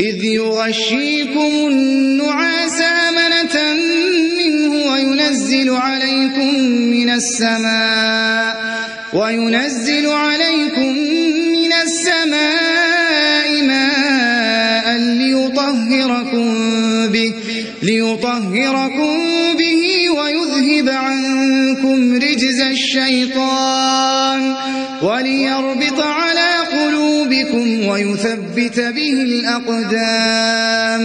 إذ يغشيكم النعاس أمنة منه وينزل عليكم من السماء وينزل عليكم من السماء ماء ليطهركم به ليطهركم به ويذهب عنكم رجز الشيطان وليربط على قلوبكم ويثبت به الأقدام.